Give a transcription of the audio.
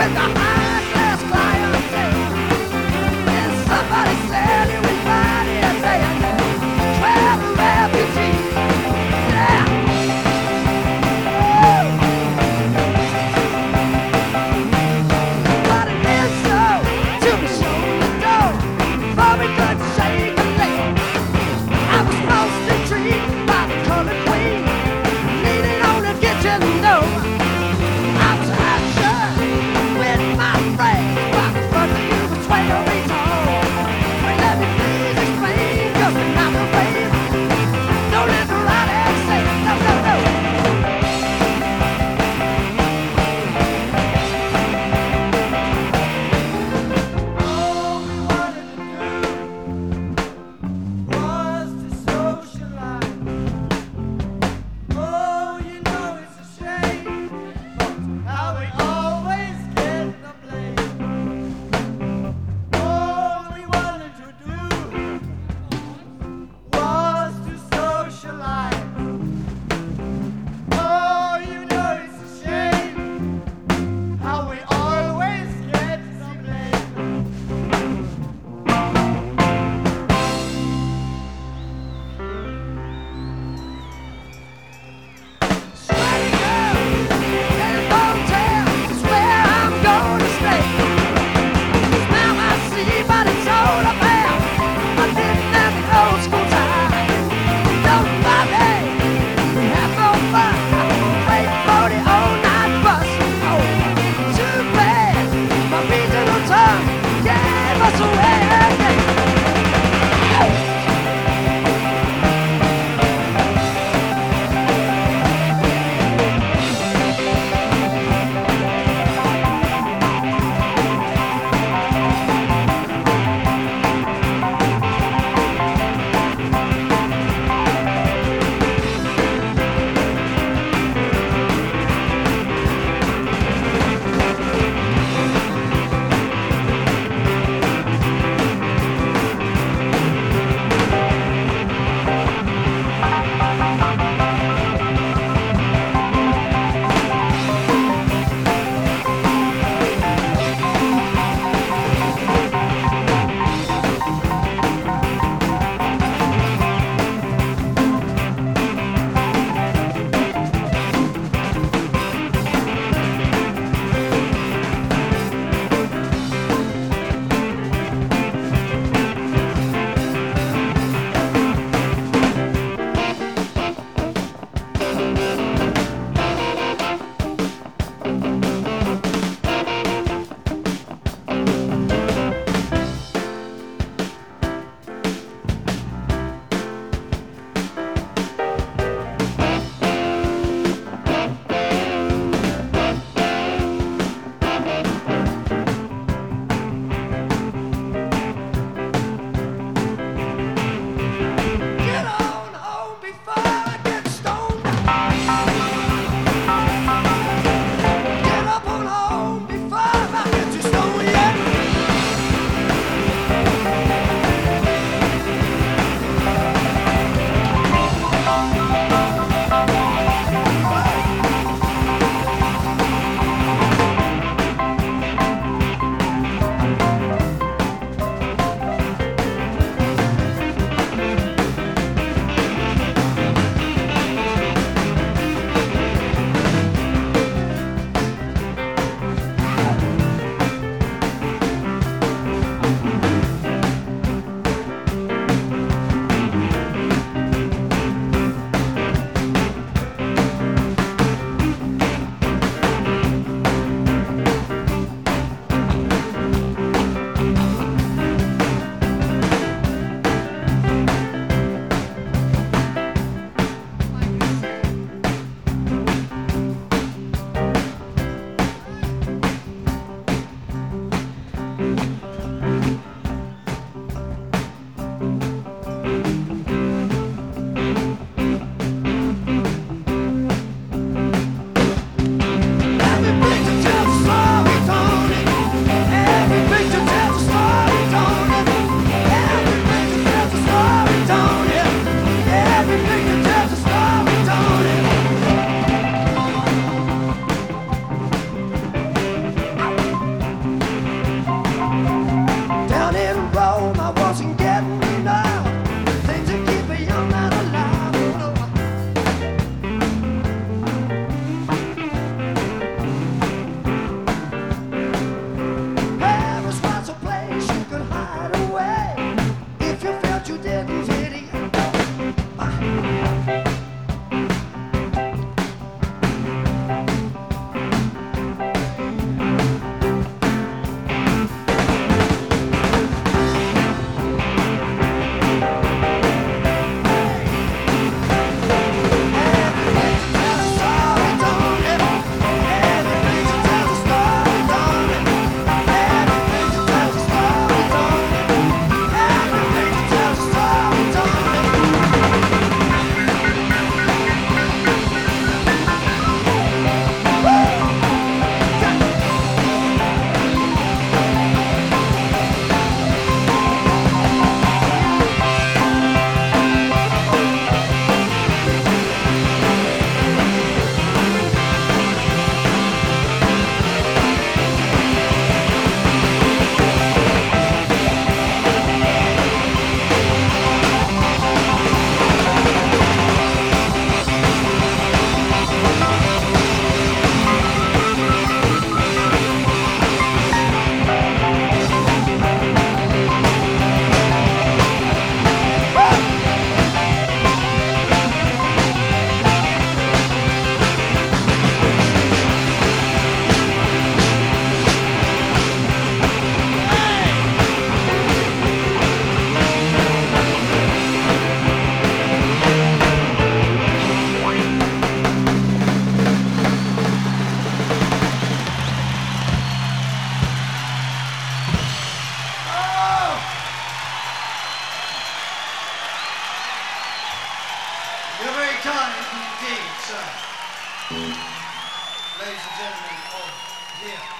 With time indeed, sir. Ladies and gentlemen of here.